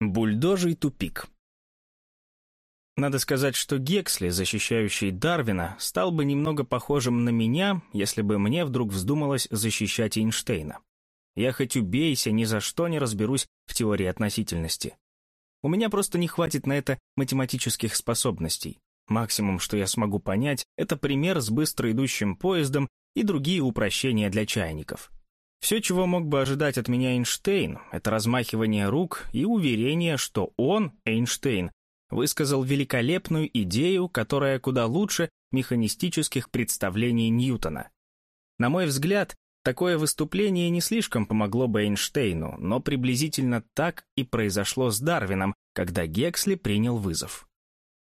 Бульдожий тупик. Надо сказать, что Гексли, защищающий Дарвина, стал бы немного похожим на меня, если бы мне вдруг вздумалось защищать Эйнштейна. Я хоть убейся, ни за что не разберусь в теории относительности. У меня просто не хватит на это математических способностей. Максимум, что я смогу понять, это пример с быстро идущим поездом и другие упрощения для чайников. Все, чего мог бы ожидать от меня Эйнштейн, это размахивание рук и уверение, что он, Эйнштейн, высказал великолепную идею, которая куда лучше механистических представлений Ньютона. На мой взгляд, такое выступление не слишком помогло бы Эйнштейну, но приблизительно так и произошло с Дарвином, когда Гексли принял вызов.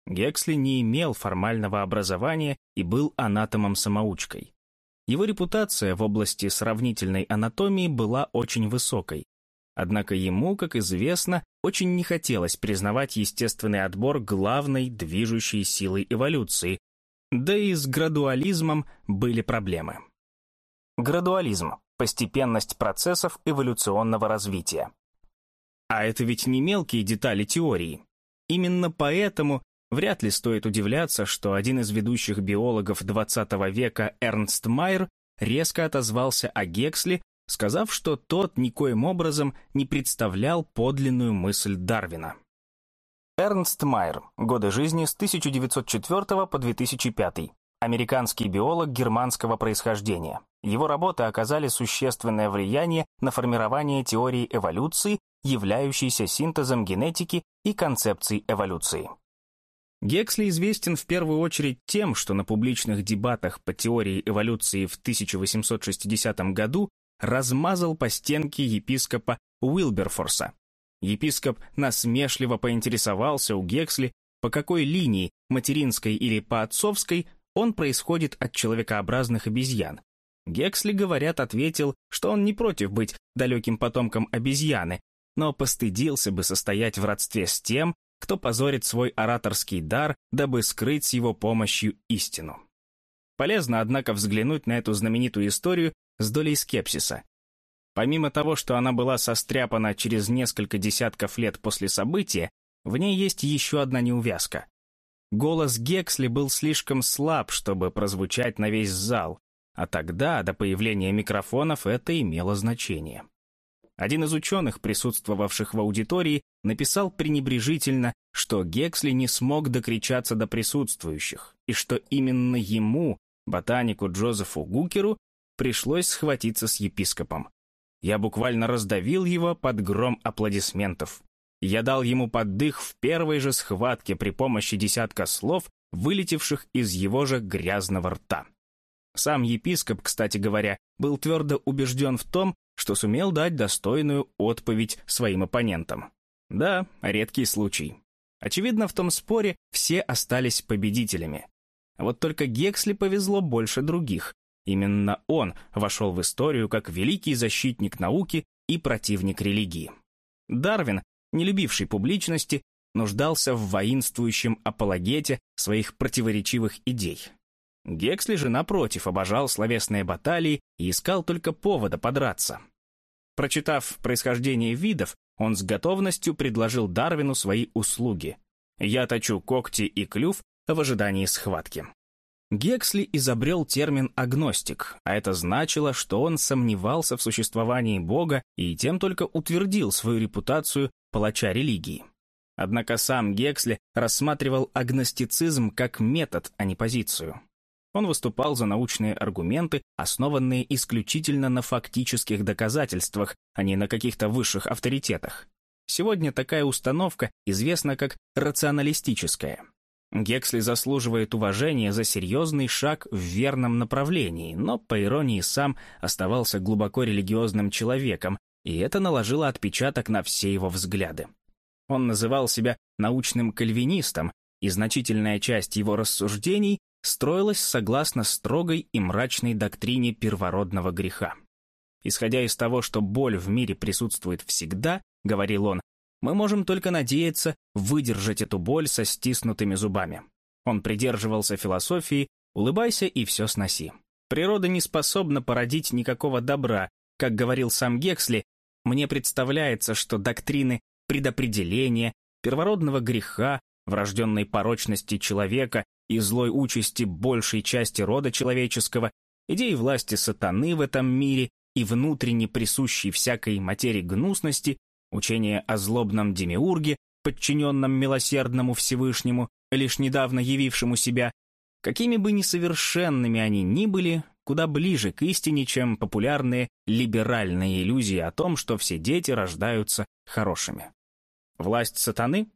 Гексли не имел формального образования и был анатомом-самоучкой. Его репутация в области сравнительной анатомии была очень высокой. Однако ему, как известно, очень не хотелось признавать естественный отбор главной движущей силой эволюции, да и с градуализмом были проблемы. Градуализм – постепенность процессов эволюционного развития. А это ведь не мелкие детали теории. Именно поэтому Вряд ли стоит удивляться, что один из ведущих биологов XX века Эрнст Майер резко отозвался о Гексли, сказав, что тот никоим образом не представлял подлинную мысль Дарвина. Эрнст Майер. Годы жизни с 1904 по 2005. Американский биолог германского происхождения. Его работы оказали существенное влияние на формирование теории эволюции, являющейся синтезом генетики и концепций эволюции. Гексли известен в первую очередь тем, что на публичных дебатах по теории эволюции в 1860 году размазал по стенке епископа Уилберфорса. Епископ насмешливо поинтересовался у Гексли, по какой линии, материнской или по отцовской, он происходит от человекообразных обезьян. Гексли, говорят, ответил, что он не против быть далеким потомком обезьяны, но постыдился бы состоять в родстве с тем, кто позорит свой ораторский дар, дабы скрыть с его помощью истину. Полезно, однако, взглянуть на эту знаменитую историю с долей скепсиса. Помимо того, что она была состряпана через несколько десятков лет после события, в ней есть еще одна неувязка. Голос Гексли был слишком слаб, чтобы прозвучать на весь зал, а тогда, до появления микрофонов, это имело значение. Один из ученых, присутствовавших в аудитории, написал пренебрежительно, что Гексли не смог докричаться до присутствующих, и что именно ему, ботанику Джозефу Гукеру, пришлось схватиться с епископом. Я буквально раздавил его под гром аплодисментов. Я дал ему поддых в первой же схватке при помощи десятка слов, вылетевших из его же грязного рта. Сам епископ, кстати говоря, был твердо убежден в том, что сумел дать достойную отповедь своим оппонентам. Да, редкий случай. Очевидно, в том споре все остались победителями. Вот только Гексли повезло больше других. Именно он вошел в историю как великий защитник науки и противник религии. Дарвин, не любивший публичности, нуждался в воинствующем апологете своих противоречивых идей. Гексли же, напротив, обожал словесные баталии и искал только повода подраться. Прочитав происхождение видов, он с готовностью предложил Дарвину свои услуги. «Я точу когти и клюв в ожидании схватки». Гексли изобрел термин «агностик», а это значило, что он сомневался в существовании Бога и тем только утвердил свою репутацию палача религии. Однако сам Гексли рассматривал агностицизм как метод, а не позицию. Он выступал за научные аргументы, основанные исключительно на фактических доказательствах, а не на каких-то высших авторитетах. Сегодня такая установка известна как рационалистическая. Гексли заслуживает уважения за серьезный шаг в верном направлении, но, по иронии, сам оставался глубоко религиозным человеком, и это наложило отпечаток на все его взгляды. Он называл себя научным кальвинистом, и значительная часть его рассуждений строилась согласно строгой и мрачной доктрине первородного греха. Исходя из того, что боль в мире присутствует всегда, говорил он, мы можем только надеяться выдержать эту боль со стиснутыми зубами. Он придерживался философии «улыбайся и все сноси». Природа не способна породить никакого добра. Как говорил сам Гексли, мне представляется, что доктрины предопределения, первородного греха, врожденной порочности человека и злой участи большей части рода человеческого, идеи власти сатаны в этом мире и внутренне присущей всякой материи гнусности, учение о злобном демиурге, подчиненном милосердному Всевышнему, лишь недавно явившему себя, какими бы несовершенными они ни были, куда ближе к истине, чем популярные либеральные иллюзии о том, что все дети рождаются хорошими. Власть сатаны?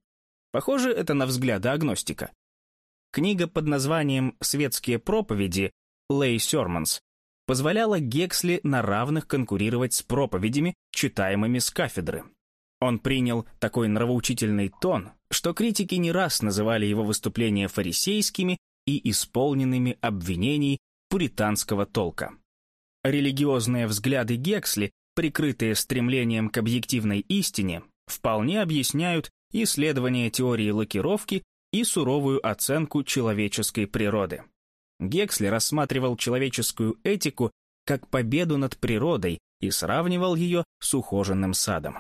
Похоже, это на взгляды агностика. Книга под названием «Светские проповеди» Лей Сермонс позволяла Гексли на равных конкурировать с проповедями, читаемыми с кафедры. Он принял такой нравоучительный тон, что критики не раз называли его выступления фарисейскими и исполненными обвинений пуританского толка. Религиозные взгляды Гексли, прикрытые стремлением к объективной истине, вполне объясняют исследование теории лакировки и суровую оценку человеческой природы. Гексли рассматривал человеческую этику как победу над природой и сравнивал ее с ухоженным садом.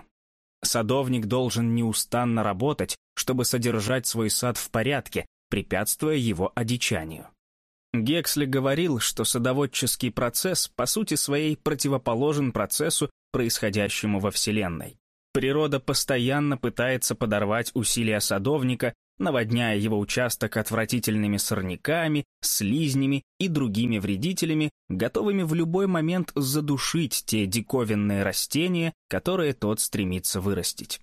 Садовник должен неустанно работать, чтобы содержать свой сад в порядке, препятствуя его одичанию. Гексли говорил, что садоводческий процесс по сути своей противоположен процессу, происходящему во Вселенной. Природа постоянно пытается подорвать усилия садовника, наводняя его участок отвратительными сорняками, слизнями и другими вредителями, готовыми в любой момент задушить те диковинные растения, которые тот стремится вырастить.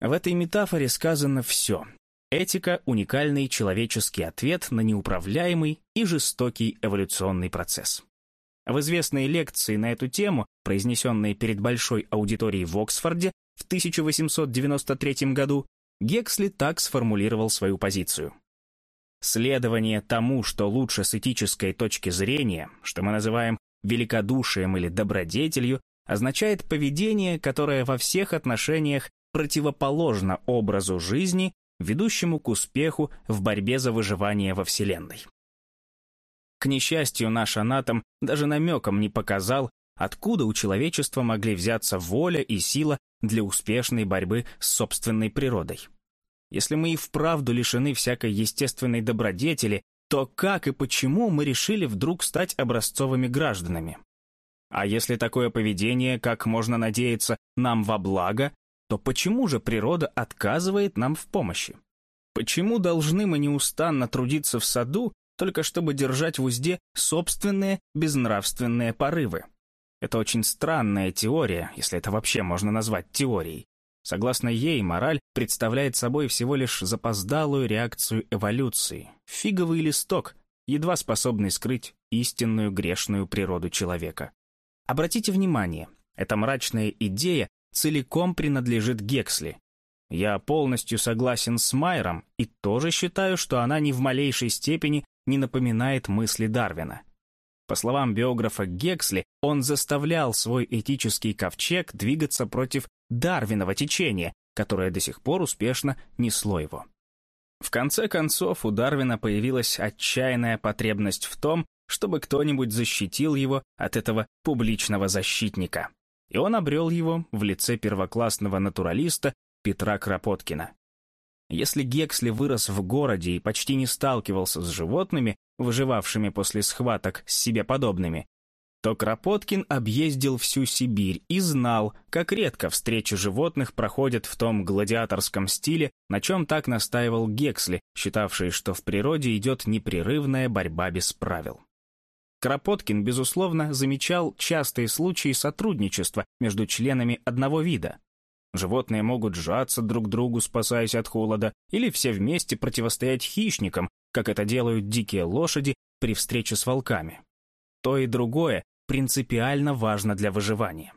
В этой метафоре сказано все. Этика – уникальный человеческий ответ на неуправляемый и жестокий эволюционный процесс. В известной лекции на эту тему, произнесенной перед большой аудиторией в Оксфорде в 1893 году, Гексли так сформулировал свою позицию. Следование тому, что лучше с этической точки зрения, что мы называем великодушием или добродетелью, означает поведение, которое во всех отношениях противоположно образу жизни, ведущему к успеху в борьбе за выживание во Вселенной. К несчастью, наш анатом даже намеком не показал, откуда у человечества могли взяться воля и сила для успешной борьбы с собственной природой. Если мы и вправду лишены всякой естественной добродетели, то как и почему мы решили вдруг стать образцовыми гражданами? А если такое поведение, как можно надеяться, нам во благо, то почему же природа отказывает нам в помощи? Почему должны мы неустанно трудиться в саду, только чтобы держать в узде собственные безнравственные порывы? Это очень странная теория, если это вообще можно назвать теорией. Согласно ей, мораль представляет собой всего лишь запоздалую реакцию эволюции, фиговый листок, едва способный скрыть истинную грешную природу человека. Обратите внимание, эта мрачная идея целиком принадлежит Гексли. Я полностью согласен с Майером и тоже считаю, что она ни в малейшей степени не напоминает мысли Дарвина. По словам биографа Гексли, он заставлял свой этический ковчег двигаться против Дарвинова течения, которое до сих пор успешно несло его. В конце концов, у Дарвина появилась отчаянная потребность в том, чтобы кто-нибудь защитил его от этого публичного защитника. И он обрел его в лице первоклассного натуралиста Петра Кропоткина. Если Гексли вырос в городе и почти не сталкивался с животными, выживавшими после схваток с себе подобными, то Кропоткин объездил всю Сибирь и знал, как редко встречи животных проходят в том гладиаторском стиле, на чем так настаивал Гексли, считавший, что в природе идет непрерывная борьба без правил. Кропоткин, безусловно, замечал частые случаи сотрудничества между членами одного вида. Животные могут сжаться друг другу, спасаясь от холода, или все вместе противостоять хищникам, как это делают дикие лошади при встрече с волками. То и другое принципиально важно для выживания.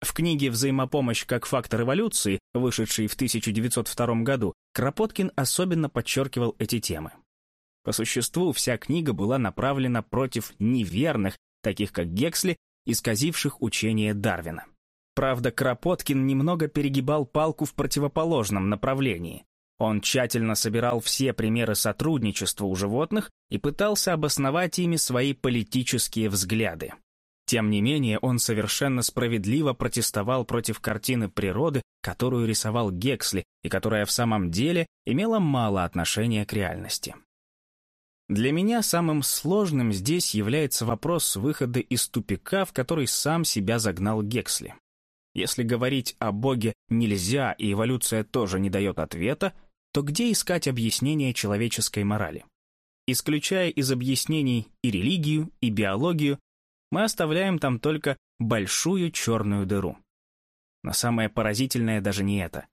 В книге «Взаимопомощь как фактор эволюции», вышедшей в 1902 году, Кропоткин особенно подчеркивал эти темы. По существу, вся книга была направлена против неверных, таких как Гексли, исказивших учение Дарвина. Правда, Кропоткин немного перегибал палку в противоположном направлении. Он тщательно собирал все примеры сотрудничества у животных и пытался обосновать ими свои политические взгляды. Тем не менее, он совершенно справедливо протестовал против картины природы, которую рисовал Гексли и которая в самом деле имела мало отношения к реальности. Для меня самым сложным здесь является вопрос выхода из тупика, в который сам себя загнал Гексли. Если говорить о Боге нельзя и эволюция тоже не дает ответа, то где искать объяснение человеческой морали? Исключая из объяснений и религию, и биологию, мы оставляем там только большую черную дыру. Но самое поразительное даже не это.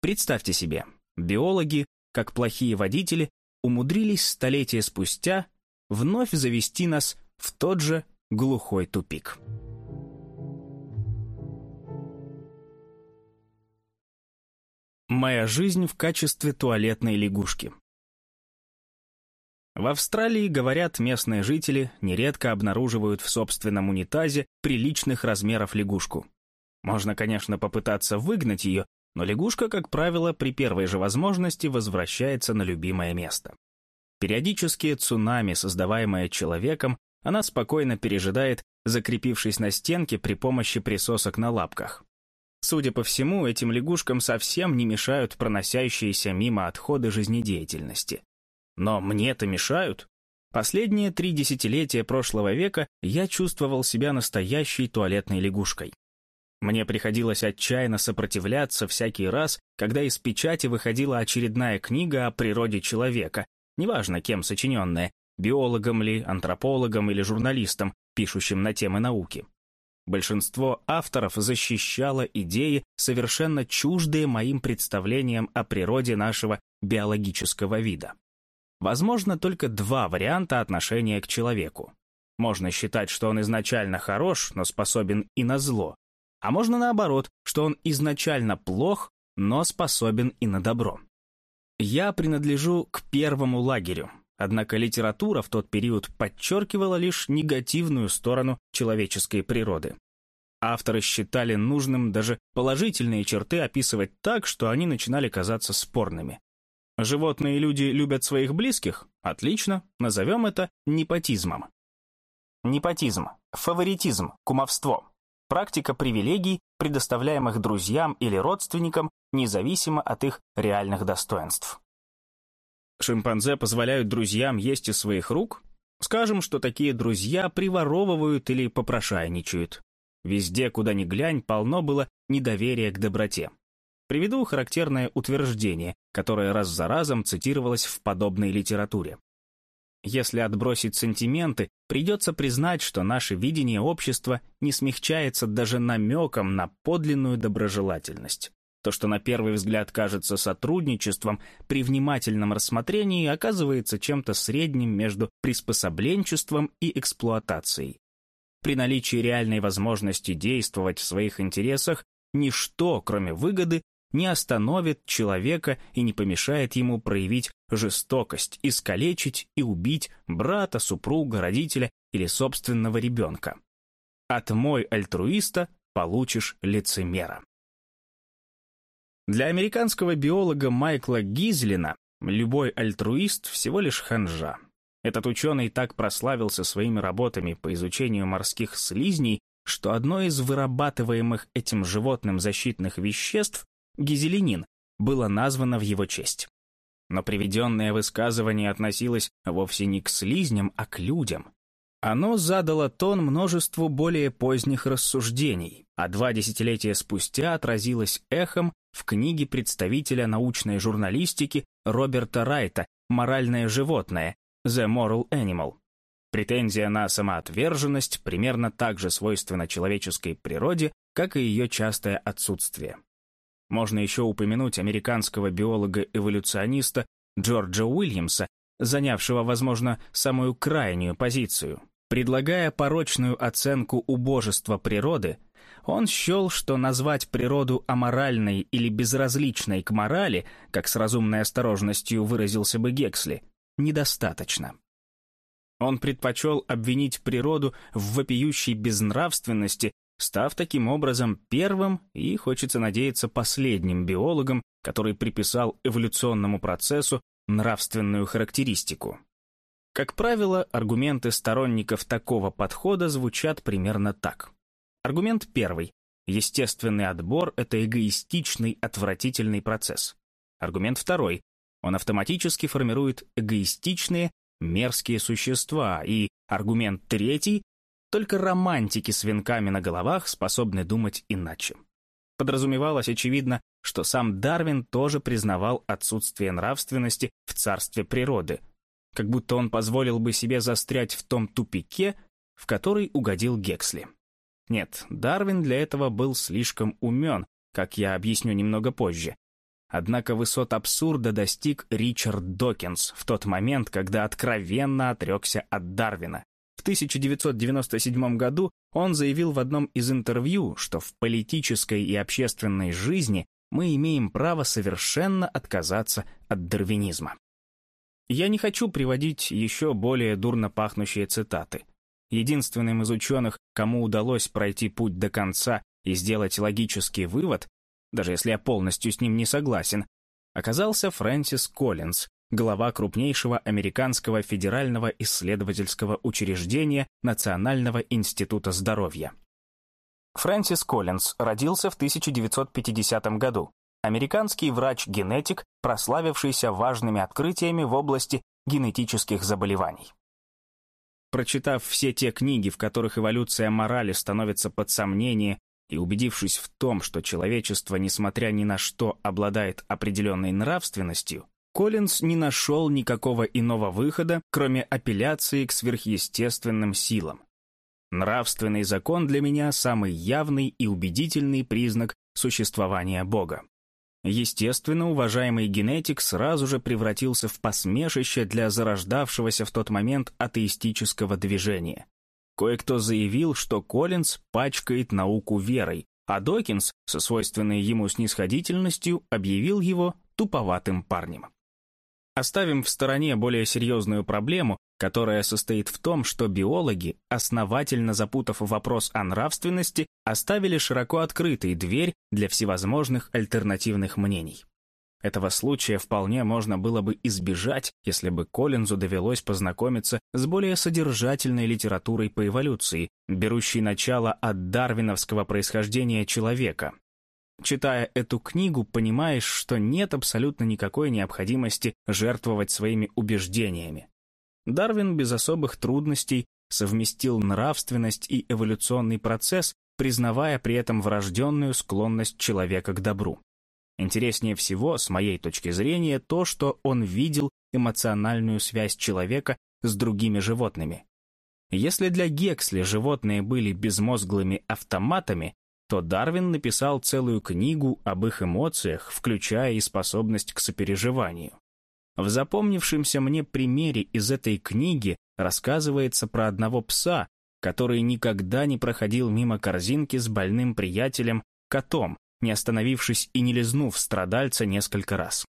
Представьте себе, биологи, как плохие водители, умудрились столетия спустя вновь завести нас в тот же глухой тупик. Моя жизнь в качестве туалетной лягушки. В Австралии, говорят, местные жители нередко обнаруживают в собственном унитазе приличных размеров лягушку. Можно, конечно, попытаться выгнать ее, но лягушка, как правило, при первой же возможности возвращается на любимое место. Периодические цунами, создаваемые человеком, она спокойно пережидает, закрепившись на стенке при помощи присосок на лапках. Судя по всему, этим лягушкам совсем не мешают проносящиеся мимо отходы жизнедеятельности. Но мне-то мешают. Последние три десятилетия прошлого века я чувствовал себя настоящей туалетной лягушкой. Мне приходилось отчаянно сопротивляться всякий раз, когда из печати выходила очередная книга о природе человека, неважно кем сочиненная, биологом ли, антропологом или журналистом, пишущим на темы науки. Большинство авторов защищало идеи, совершенно чуждые моим представлениям о природе нашего биологического вида. Возможно только два варианта отношения к человеку. Можно считать, что он изначально хорош, но способен и на зло. А можно наоборот, что он изначально плох, но способен и на добро. Я принадлежу к первому лагерю, однако литература в тот период подчеркивала лишь негативную сторону человеческой природы. Авторы считали нужным даже положительные черты описывать так, что они начинали казаться спорными. Животные и люди любят своих близких? Отлично, назовем это непотизмом. Непотизм, фаворитизм, кумовство. Практика привилегий, предоставляемых друзьям или родственникам, независимо от их реальных достоинств. Шимпанзе позволяют друзьям есть из своих рук? Скажем, что такие друзья приворовывают или попрошайничают. Везде, куда ни глянь, полно было недоверия к доброте. Приведу характерное утверждение, которое раз за разом цитировалось в подобной литературе. Если отбросить сантименты, придется признать, что наше видение общества не смягчается даже намеком на подлинную доброжелательность. То, что на первый взгляд кажется сотрудничеством, при внимательном рассмотрении оказывается чем-то средним между приспособленчеством и эксплуатацией. При наличии реальной возможности действовать в своих интересах, ничто, кроме выгоды, не остановит человека и не помешает ему проявить жестокость, искалечить и убить брата, супруга, родителя или собственного ребенка. От мой альтруиста получишь лицемера. Для американского биолога Майкла Гизлина любой альтруист всего лишь ханжа. Этот ученый так прославился своими работами по изучению морских слизней, что одно из вырабатываемых этим животным защитных веществ гизелинин, было названо в его честь. Но приведенное высказывание относилось вовсе не к слизням, а к людям. Оно задало тон множеству более поздних рассуждений, а два десятилетия спустя отразилось эхом в книге представителя научной журналистики Роберта Райта «Моральное животное» «The Moral Animal». Претензия на самоотверженность примерно так же свойственна человеческой природе, как и ее частое отсутствие. Можно еще упомянуть американского биолога-эволюциониста Джорджа Уильямса, занявшего, возможно, самую крайнюю позицию. Предлагая порочную оценку убожества природы, он счел, что назвать природу аморальной или безразличной к морали, как с разумной осторожностью выразился бы Гексли, недостаточно. Он предпочел обвинить природу в вопиющей безнравственности став таким образом первым и, хочется надеяться, последним биологом, который приписал эволюционному процессу нравственную характеристику. Как правило, аргументы сторонников такого подхода звучат примерно так. Аргумент первый. Естественный отбор — это эгоистичный, отвратительный процесс. Аргумент второй. Он автоматически формирует эгоистичные, мерзкие существа. И аргумент третий. Только романтики с венками на головах способны думать иначе. Подразумевалось, очевидно, что сам Дарвин тоже признавал отсутствие нравственности в царстве природы, как будто он позволил бы себе застрять в том тупике, в который угодил Гексли. Нет, Дарвин для этого был слишком умен, как я объясню немного позже. Однако высот абсурда достиг Ричард Докинс в тот момент, когда откровенно отрекся от Дарвина. В 1997 году он заявил в одном из интервью, что в политической и общественной жизни мы имеем право совершенно отказаться от дарвинизма. Я не хочу приводить еще более дурно пахнущие цитаты. Единственным из ученых, кому удалось пройти путь до конца и сделать логический вывод, даже если я полностью с ним не согласен, оказался Фрэнсис Коллинз, глава крупнейшего американского федерального исследовательского учреждения Национального института здоровья. Фрэнсис Коллинз родился в 1950 году. Американский врач-генетик, прославившийся важными открытиями в области генетических заболеваний. Прочитав все те книги, в которых эволюция морали становится под сомнение, и убедившись в том, что человечество, несмотря ни на что, обладает определенной нравственностью, Коллинз не нашел никакого иного выхода, кроме апелляции к сверхъестественным силам. Нравственный закон для меня самый явный и убедительный признак существования Бога. Естественно, уважаемый генетик сразу же превратился в посмешище для зарождавшегося в тот момент атеистического движения. Кое-кто заявил, что Коллинз пачкает науку верой, а Докинс, со свойственной ему снисходительностью, объявил его туповатым парнем. Оставим в стороне более серьезную проблему, которая состоит в том, что биологи, основательно запутав вопрос о нравственности, оставили широко открытой дверь для всевозможных альтернативных мнений. Этого случая вполне можно было бы избежать, если бы Коллинзу довелось познакомиться с более содержательной литературой по эволюции, берущей начало от дарвиновского происхождения человека, Читая эту книгу, понимаешь, что нет абсолютно никакой необходимости жертвовать своими убеждениями. Дарвин без особых трудностей совместил нравственность и эволюционный процесс, признавая при этом врожденную склонность человека к добру. Интереснее всего, с моей точки зрения, то, что он видел эмоциональную связь человека с другими животными. Если для Гексли животные были безмозглыми автоматами, то Дарвин написал целую книгу об их эмоциях, включая и способность к сопереживанию. В запомнившемся мне примере из этой книги рассказывается про одного пса, который никогда не проходил мимо корзинки с больным приятелем, котом, не остановившись и не лизнув страдальца несколько раз.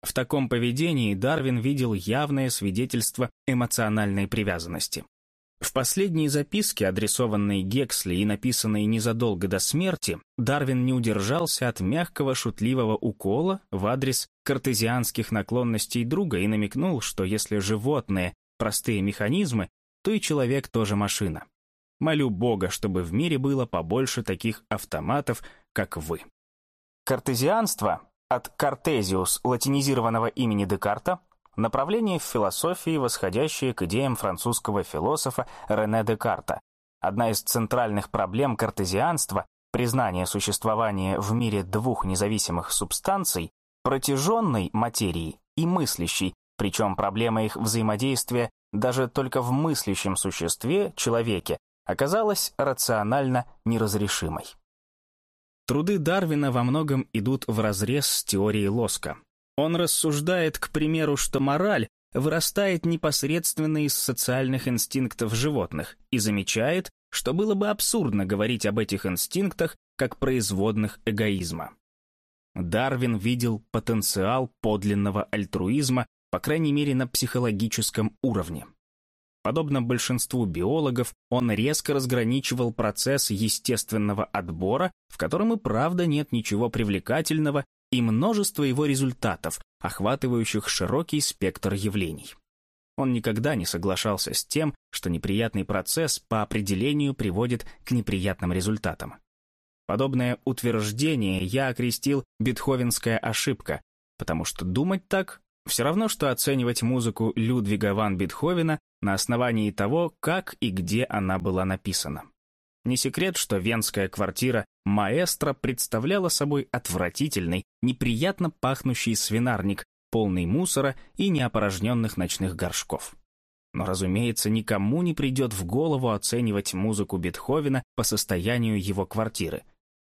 В таком поведении Дарвин видел явное свидетельство эмоциональной привязанности. В последней записке, адресованной Гексли и написанной незадолго до смерти, Дарвин не удержался от мягкого шутливого укола в адрес картезианских наклонностей друга и намекнул, что если животные — простые механизмы, то и человек тоже машина. Молю Бога, чтобы в мире было побольше таких автоматов, как вы. Картезианство от «картезиус» латинизированного имени Декарта Направление в философии, восходящее к идеям французского философа Рене Декарта. Одна из центральных проблем картезианства – признание существования в мире двух независимых субстанций, протяженной материи и мыслящей, причем проблема их взаимодействия даже только в мыслящем существе, человеке, оказалась рационально неразрешимой. Труды Дарвина во многом идут вразрез с теорией Лоска. Он рассуждает, к примеру, что мораль вырастает непосредственно из социальных инстинктов животных и замечает, что было бы абсурдно говорить об этих инстинктах как производных эгоизма. Дарвин видел потенциал подлинного альтруизма, по крайней мере на психологическом уровне. Подобно большинству биологов, он резко разграничивал процесс естественного отбора, в котором и правда нет ничего привлекательного и множество его результатов, охватывающих широкий спектр явлений. Он никогда не соглашался с тем, что неприятный процесс по определению приводит к неприятным результатам. Подобное утверждение я окрестил «бетховенская ошибка», потому что думать так все равно, что оценивать музыку Людвига ван Бетховена на основании того, как и где она была написана. Не секрет, что венская квартира маэстро представляла собой отвратительный, неприятно пахнущий свинарник, полный мусора и неопорожненных ночных горшков. Но, разумеется, никому не придет в голову оценивать музыку Бетховена по состоянию его квартиры.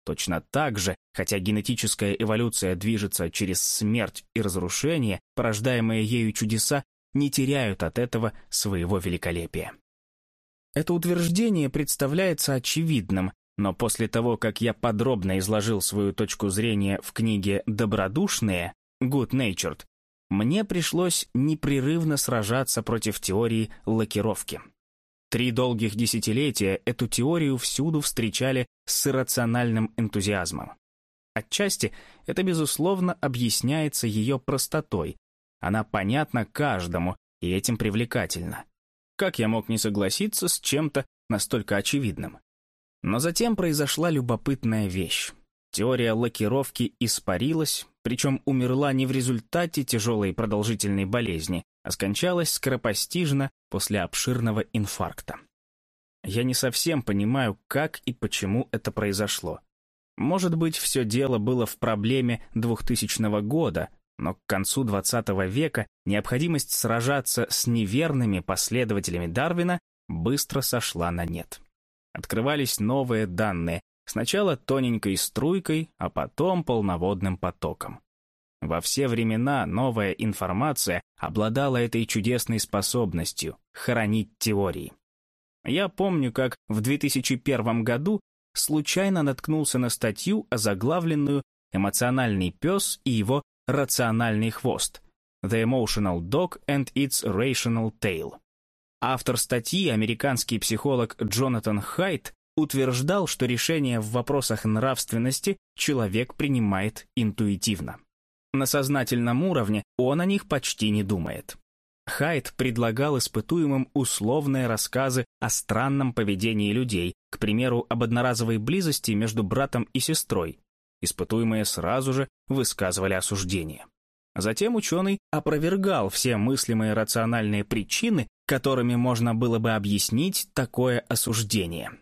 Точно так же, хотя генетическая эволюция движется через смерть и разрушение, порождаемые ею чудеса не теряют от этого своего великолепия. Это утверждение представляется очевидным, но после того, как я подробно изложил свою точку зрения в книге «Добродушные» Good Natured, мне пришлось непрерывно сражаться против теории лакировки. Три долгих десятилетия эту теорию всюду встречали с иррациональным энтузиазмом. Отчасти это, безусловно, объясняется ее простотой. Она понятна каждому и этим привлекательна. Как я мог не согласиться с чем-то настолько очевидным? Но затем произошла любопытная вещь. Теория лакировки испарилась, причем умерла не в результате тяжелой продолжительной болезни, а скончалась скоропостижно после обширного инфаркта. Я не совсем понимаю, как и почему это произошло. Может быть, все дело было в проблеме 2000 года, но к концу XX века необходимость сражаться с неверными последователями Дарвина быстро сошла на нет. Открывались новые данные, сначала тоненькой струйкой, а потом полноводным потоком. Во все времена новая информация обладала этой чудесной способностью — хранить теории. Я помню, как в 2001 году случайно наткнулся на статью, озаглавленную «Эмоциональный пес и его «Рациональный хвост» «The Emotional Dog and its Rational Tail». Автор статьи, американский психолог Джонатан Хайт, утверждал, что решения в вопросах нравственности человек принимает интуитивно. На сознательном уровне он о них почти не думает. Хайт предлагал испытуемым условные рассказы о странном поведении людей, к примеру, об одноразовой близости между братом и сестрой, Испытуемые сразу же высказывали осуждение. Затем ученый опровергал все мыслимые рациональные причины, которыми можно было бы объяснить такое осуждение.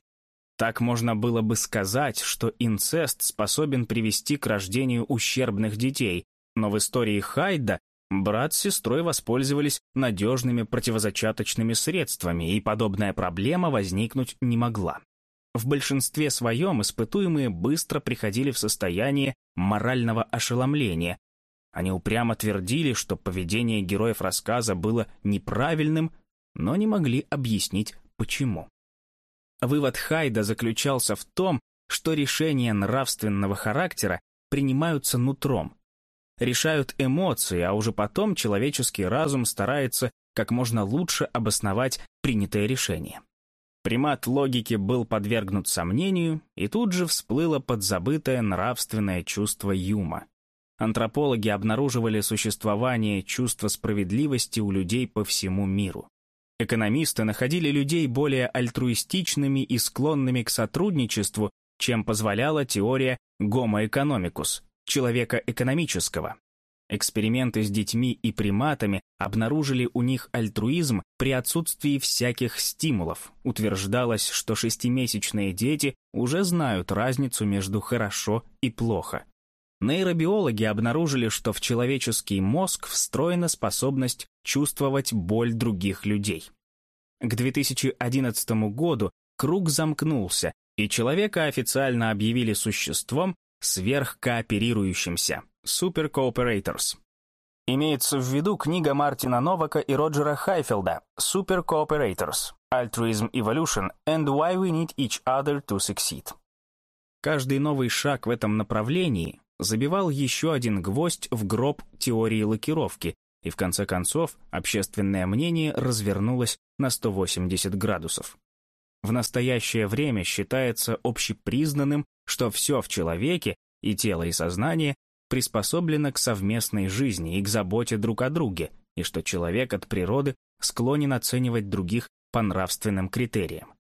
Так можно было бы сказать, что инцест способен привести к рождению ущербных детей, но в истории Хайда брат с сестрой воспользовались надежными противозачаточными средствами, и подобная проблема возникнуть не могла. В большинстве своем испытуемые быстро приходили в состояние морального ошеломления. Они упрямо твердили, что поведение героев рассказа было неправильным, но не могли объяснить, почему. Вывод Хайда заключался в том, что решения нравственного характера принимаются нутром. Решают эмоции, а уже потом человеческий разум старается как можно лучше обосновать принятое решение. Примат логики был подвергнут сомнению, и тут же всплыло подзабытое нравственное чувство юма. Антропологи обнаруживали существование чувства справедливости у людей по всему миру. Экономисты находили людей более альтруистичными и склонными к сотрудничеству, чем позволяла теория economicus, человека экономического. Эксперименты с детьми и приматами обнаружили у них альтруизм при отсутствии всяких стимулов. Утверждалось, что шестимесячные дети уже знают разницу между хорошо и плохо. Нейробиологи обнаружили, что в человеческий мозг встроена способность чувствовать боль других людей. К 2011 году круг замкнулся, и человека официально объявили существом сверхкооперирующимся. Super Cooperators. Имеется в виду книга Мартина Новака и Роджера Хайфелда Super Cooperators. Altruism Evolution and Why We Need Each Other to Succeed. Каждый новый шаг в этом направлении забивал еще один гвоздь в гроб теории лакировки, и в конце концов общественное мнение развернулось на 180 градусов. В настоящее время считается общепризнанным, что все в человеке, и тело, и сознание, приспособлена к совместной жизни и к заботе друг о друге, и что человек от природы склонен оценивать других по нравственным критериям.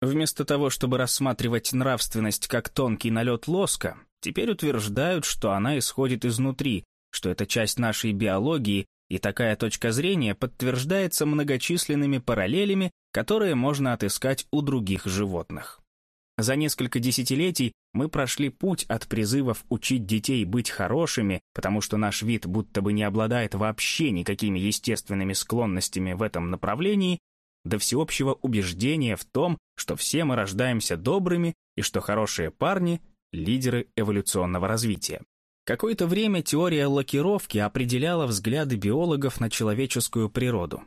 Вместо того, чтобы рассматривать нравственность как тонкий налет лоска, теперь утверждают, что она исходит изнутри, что это часть нашей биологии, и такая точка зрения подтверждается многочисленными параллелями, которые можно отыскать у других животных. За несколько десятилетий мы прошли путь от призывов учить детей быть хорошими, потому что наш вид будто бы не обладает вообще никакими естественными склонностями в этом направлении, до всеобщего убеждения в том, что все мы рождаемся добрыми и что хорошие парни — лидеры эволюционного развития. Какое-то время теория лакировки определяла взгляды биологов на человеческую природу.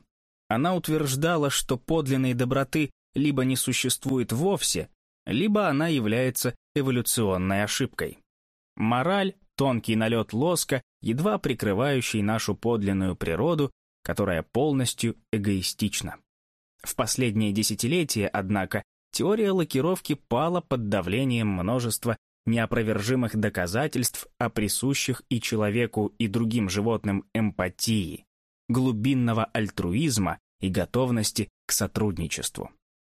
Она утверждала, что подлинной доброты либо не существует вовсе, либо она является эволюционной ошибкой. Мораль — тонкий налет лоска, едва прикрывающий нашу подлинную природу, которая полностью эгоистична. В последние десятилетия, однако, теория лакировки пала под давлением множества неопровержимых доказательств о присущих и человеку, и другим животным эмпатии, глубинного альтруизма и готовности к сотрудничеству.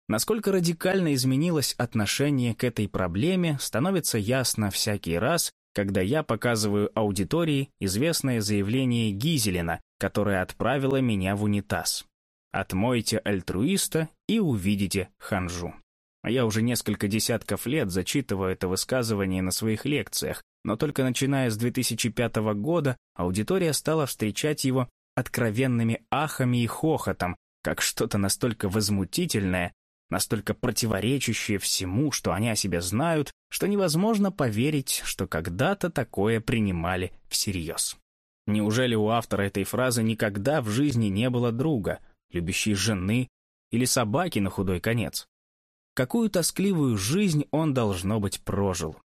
Насколько радикально изменилось отношение к этой проблеме, становится ясно всякий раз, когда я показываю аудитории известное заявление Гизелина, которое отправило меня в унитаз. «Отмойте альтруиста и увидите ханжу». Я уже несколько десятков лет зачитываю это высказывание на своих лекциях, но только начиная с 2005 года аудитория стала встречать его откровенными ахами и хохотом, как что-то настолько возмутительное, настолько противоречащее всему, что они о себе знают, что невозможно поверить, что когда-то такое принимали всерьез. Неужели у автора этой фразы никогда в жизни не было друга, любящей жены или собаки на худой конец? Какую тоскливую жизнь он, должно быть, прожил.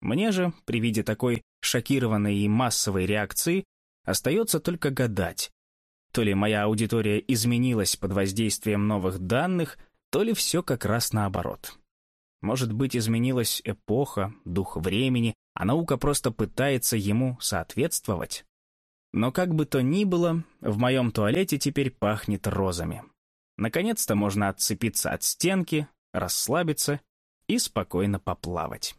Мне же, при виде такой шокированной и массовой реакции, остается только гадать, то ли моя аудитория изменилась под воздействием новых данных, то ли все как раз наоборот. Может быть, изменилась эпоха, дух времени, а наука просто пытается ему соответствовать? Но как бы то ни было, в моем туалете теперь пахнет розами. Наконец-то можно отцепиться от стенки, расслабиться и спокойно поплавать.